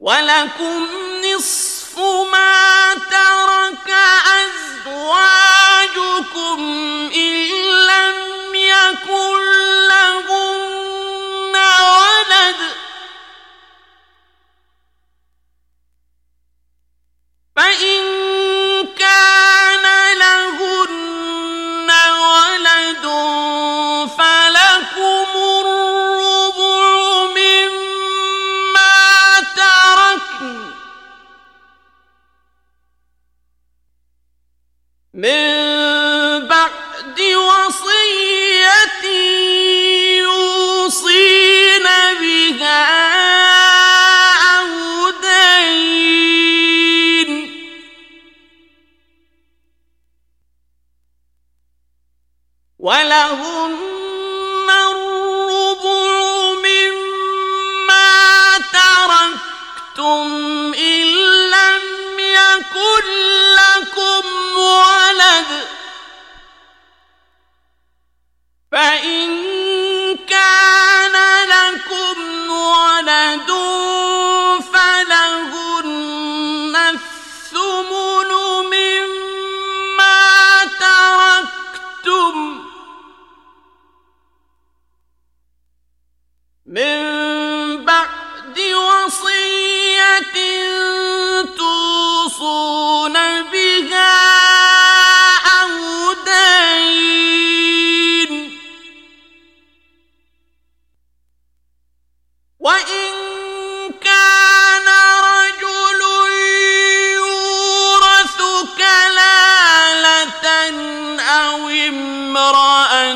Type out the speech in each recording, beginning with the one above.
وَلَكُمْ نِصْفُ مَا تَرَكَ أَزْوَاجُكُمْ وَلَهُنَّ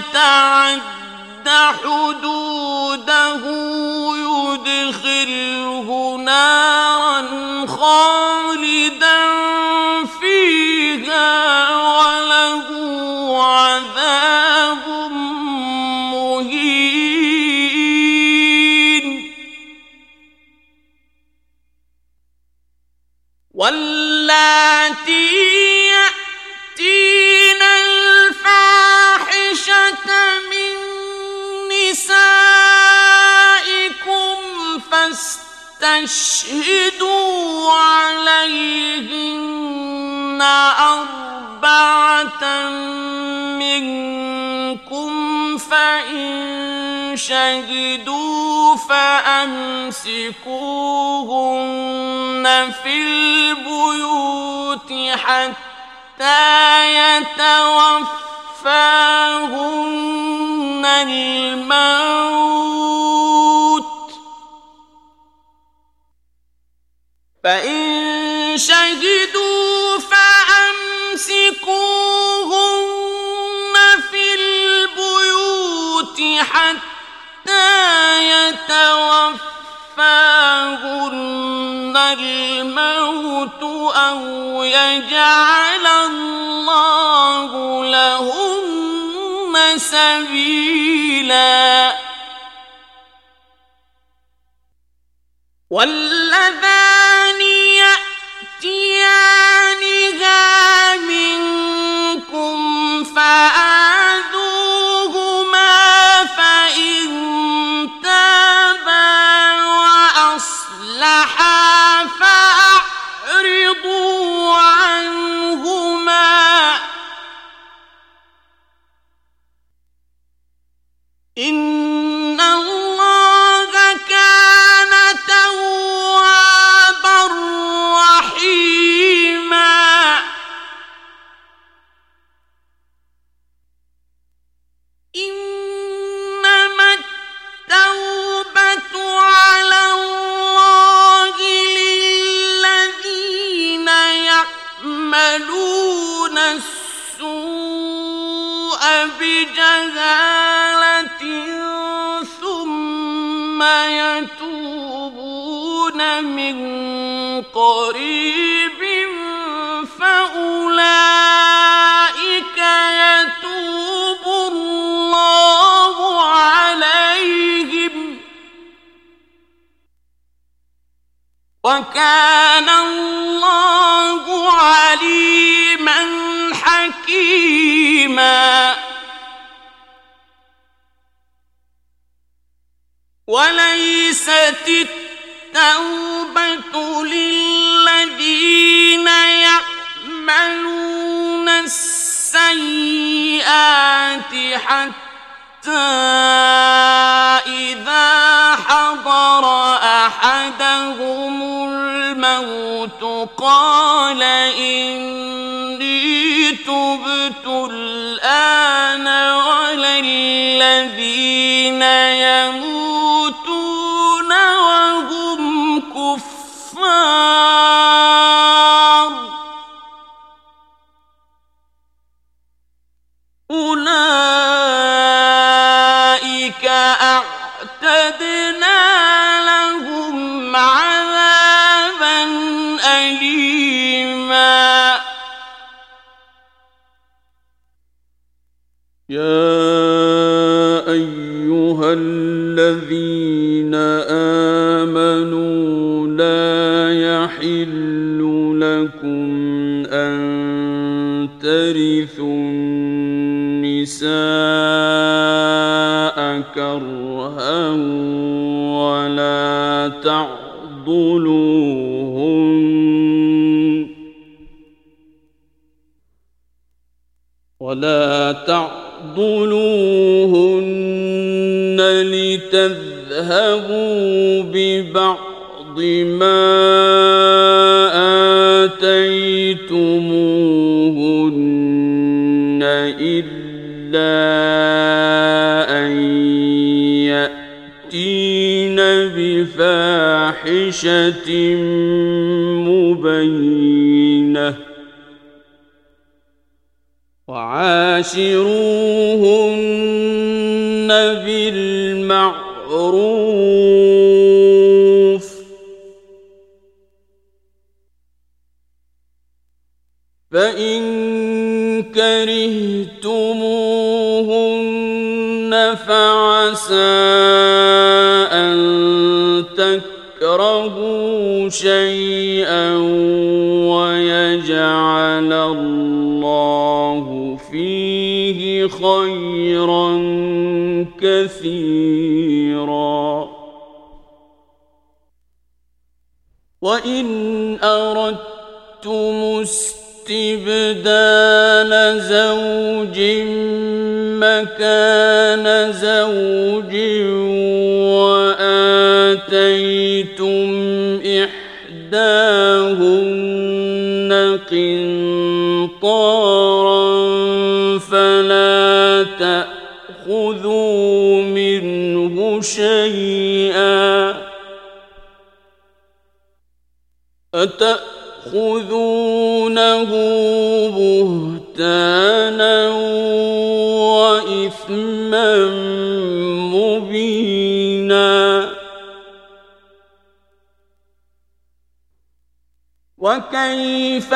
وَيَتَعَدَّ حُدُودَهُ يُدْخِلْهُ نَارًا خَالِدًا فِيهَا وَلَهُ عَذَابٌ مُّهِينٌ. وَاللَّاتِي فَاسْتَشْهِدُوا عَلَيْهِنَّ أَرْبَعَةً مِّنكُمْ ۖ فَإِن شَهِدُوا فَأَمْسِكُوهُنَّ فِي الْبُيُوتِ حَتَّىٰ يتوفاهن الموت. فإن شهدوا فأمسكوهن في البيوت حتى يتوفاهن الموت أو يجعل الله والذان من قريب حتى إذا حضر أحدهم الموت قال إني تبت الآن ولا الذين يموتون أيها الذين آمنوا لا يحل لكم أن ترثوا النساء كرها ولا تعضلوهن ولا تعضلوهن لتذهبوا ببعض ما آتيتموهن إلا أن يأتين بفاحشة مبينة وعاشروهن بالمعروف فإن كرهتموهن فعسى أن تكرهوا شيئا ويجعل الله فيه خيرا كثيرا. وإن أردتم استبدال زوج مكان زوج وآتيتم إحداهن شيئا أتأخذونه بهتانا وإثما مبينا وكيف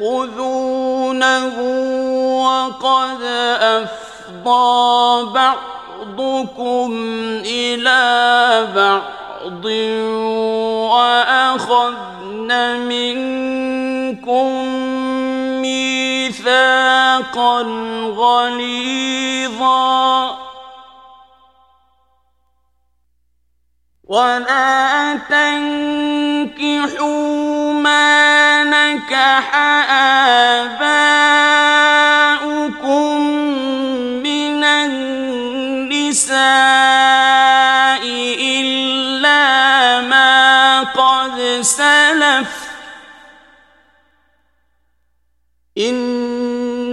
تأخذونه وقد أفضى بعض بعضكم إلى بعض وأخذن منكم ميثاقا غليظا ولا تنكحوا ما نكح آباؤكم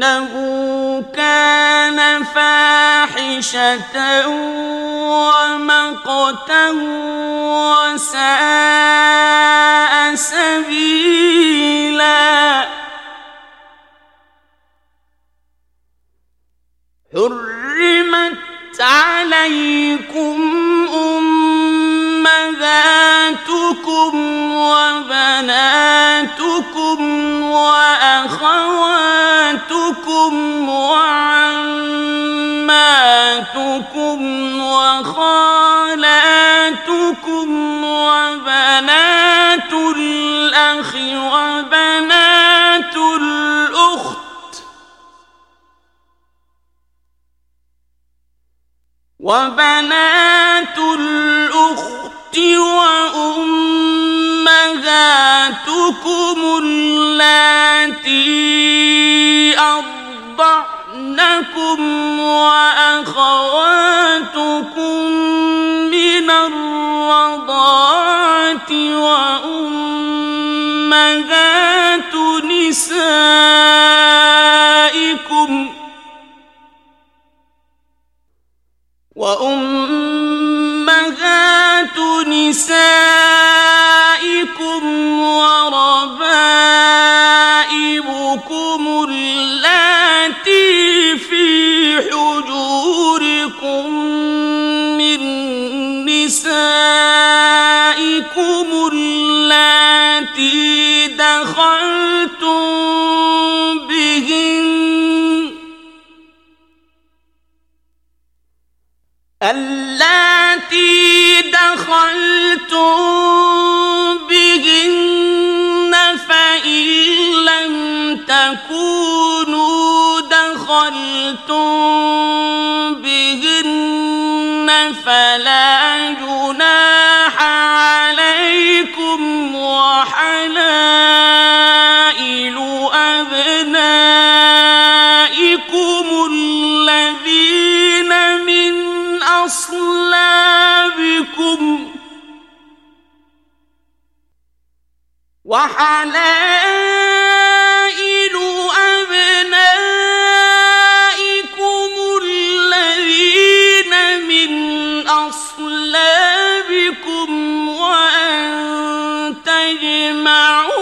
إنه كان فاحشة ومقتا وساء سبيلا. حرمت عليكم أمهاتكم وبناتكم وبنات الأخت وأمهاتكم اللاتي أرضعنكم وأخواتكم من الرضاعة وأمهات نسائكم وأمهات نسائكم وربائبكم اللاتي في حجوركم من نسائكم اللاتي دخلتم التي دخلتم بهن فإن لم تكونوا دخلتم بهن فلا تجمعوا